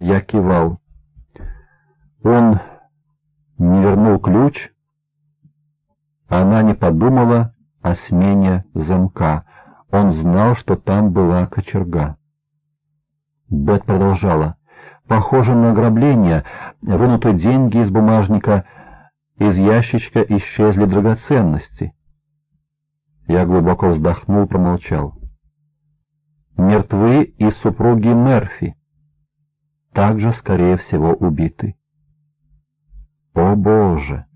Я кивал. Он не вернул ключ. Она не подумала о смене замка. Он знал, что там была кочерга. Бет продолжала. Похоже на ограбление. Вынуты деньги из бумажника. Из ящичка исчезли драгоценности. Я глубоко вздохнул, промолчал. Мертвы и супруги Мерфи. Также, скорее всего, убиты. О боже!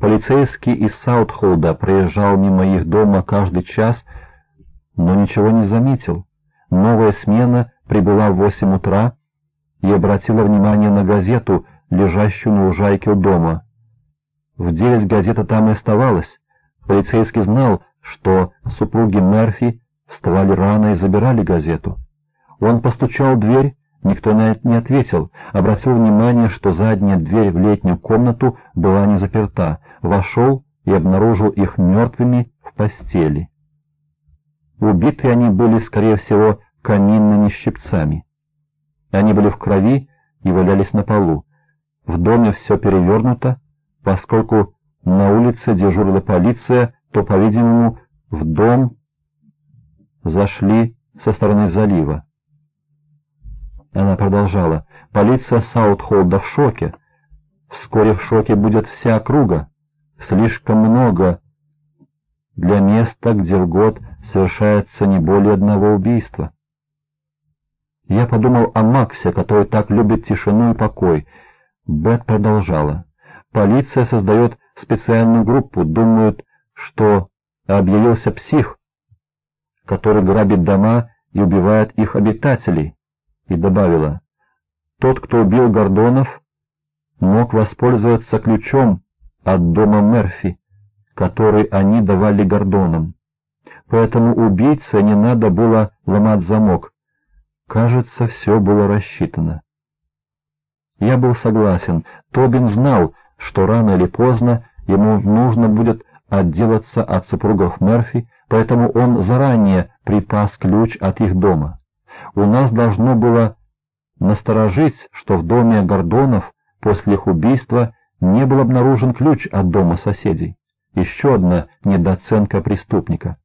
Полицейский из Саутхолда проезжал мимо их дома каждый час, но ничего не заметил. Новая смена прибыла в восемь утра и обратила внимание на газету, лежащую на лужайке у дома. В девять газета там и оставалась. Полицейский знал, что супруги Мерфи вставали рано и забирали газету. Он постучал в дверь, никто на это не ответил, обратил внимание, что задняя дверь в летнюю комнату была не заперта, вошел и обнаружил их мертвыми в постели. Убиты они были, скорее всего, каминными щипцами. Они были в крови и валялись на полу. В доме все перевернуто, поскольку на улице дежурила полиция, то, по-видимому, в дом зашли со стороны залива. Она продолжала. Полиция Саутхолда в шоке. Вскоре в шоке будет вся округа. Слишком много для места, где в год совершается не более одного убийства. Я подумал о Максе, который так любит тишину и покой. Бет продолжала. Полиция создает специальную группу, думают, что объявился псих, который грабит дома и убивает их обитателей, и добавила, «Тот, кто убил Гордонов, мог воспользоваться ключом от дома Мерфи, который они давали Гордонам. Поэтому убийце не надо было ломать замок, Кажется, все было рассчитано. Я был согласен. Тобин знал, что рано или поздно ему нужно будет отделаться от супругов Мерфи, поэтому он заранее припас ключ от их дома. У нас должно было насторожить, что в доме Гордонов после их убийства не был обнаружен ключ от дома соседей. Еще одна недооценка преступника.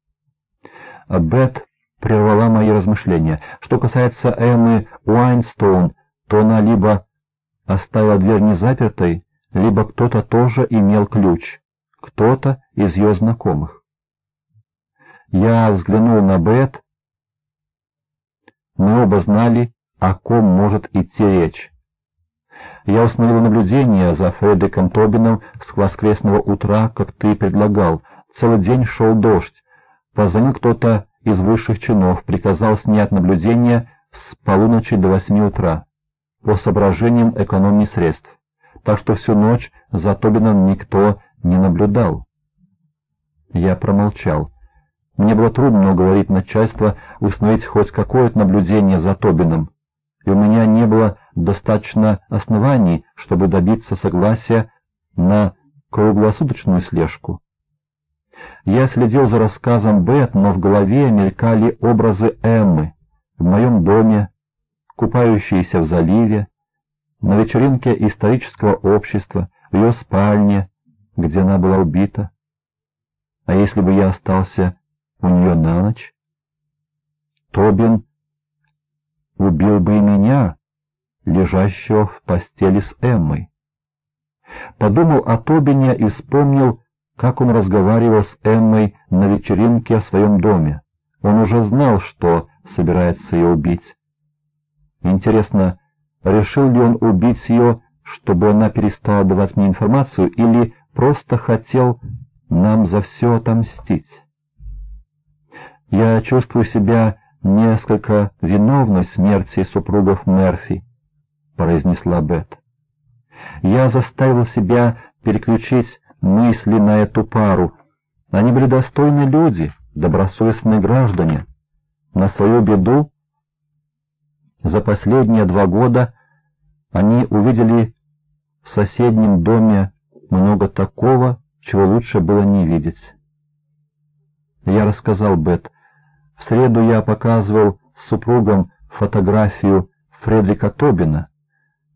Бет прервала мои размышления. Что касается Эммы Уайнстоун, то она либо оставила дверь незапертой, либо кто-то тоже имел ключ, кто-то из ее знакомых. Я взглянул на Бет. Мы оба знали, о ком может идти речь. Я установил наблюдение за Фредериком Тобином с воскресного утра, как ты предлагал. Целый день шел дождь. Позвонил кто-то из высших чинов приказал снять наблюдение с полуночи до восьми утра по соображениям экономии средств, так что всю ночь за Тобином никто не наблюдал. Я промолчал. Мне было трудно уговорить начальство установить хоть какое-то наблюдение за Тобином, и у меня не было достаточно оснований, чтобы добиться согласия на круглосуточную слежку. Я следил за рассказом Бет, но в голове мелькали образы Эммы в моем доме, купающиеся в заливе, на вечеринке исторического общества, в ее спальне, где она была убита. А если бы я остался у нее на ночь? Тобин убил бы и меня, лежащего в постели с Эммой. Подумал о Тобине и вспомнил как он разговаривал с Эммой на вечеринке о своем доме. Он уже знал, что собирается ее убить. Интересно, решил ли он убить ее, чтобы она перестала давать мне информацию, или просто хотел нам за все отомстить? Я чувствую себя несколько виновной смерти супругов Мерфи, произнесла Бет. Я заставил себя переключить мысли на эту пару. Они были достойны люди, добросовестные граждане. На свою беду за последние два года они увидели в соседнем доме много такого, чего лучше было не видеть. Я рассказал Бет. В среду я показывал супругам фотографию Фредрика Тобина.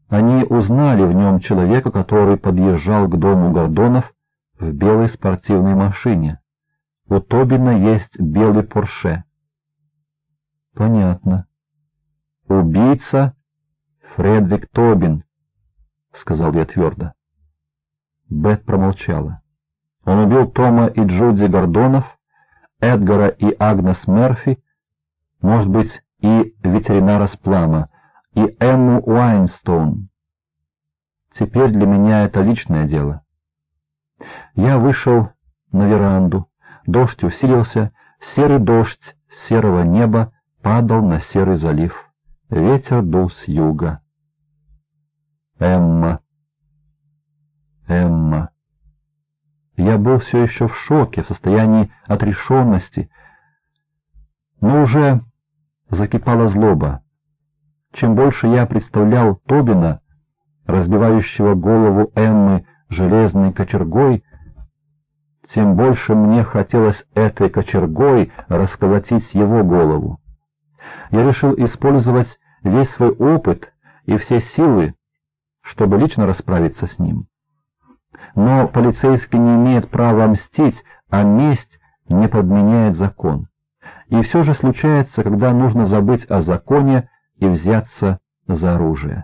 Они узнали в нем человека, который подъезжал к дому Гордонов в белой спортивной машине. У Тобина есть белый Порше. Понятно. Убийца Фредрик Тобин, сказал я твердо. Бет промолчала. Он убил Тома и Джуди Гордонов, Эдгара и Агнес Мерфи, может быть, и ветеринара Сплама, и Эмму Уайнстоун. Теперь для меня это личное дело. Я вышел на веранду. Дождь усилился, серый дождь серого неба падал на серый залив. Ветер дул с юга. Эмма. Эмма. Я был все еще в шоке, в состоянии отрешенности, но уже закипала злоба. Чем больше я представлял Тобина, разбивающего голову Эммы железной кочергой, тем больше мне хотелось этой кочергой расколотить его голову. Я решил использовать весь свой опыт и все силы, чтобы лично расправиться с ним. Но полицейский не имеет права мстить, а месть не подменяет закон. И все же случается, когда нужно забыть о законе и взяться за оружие.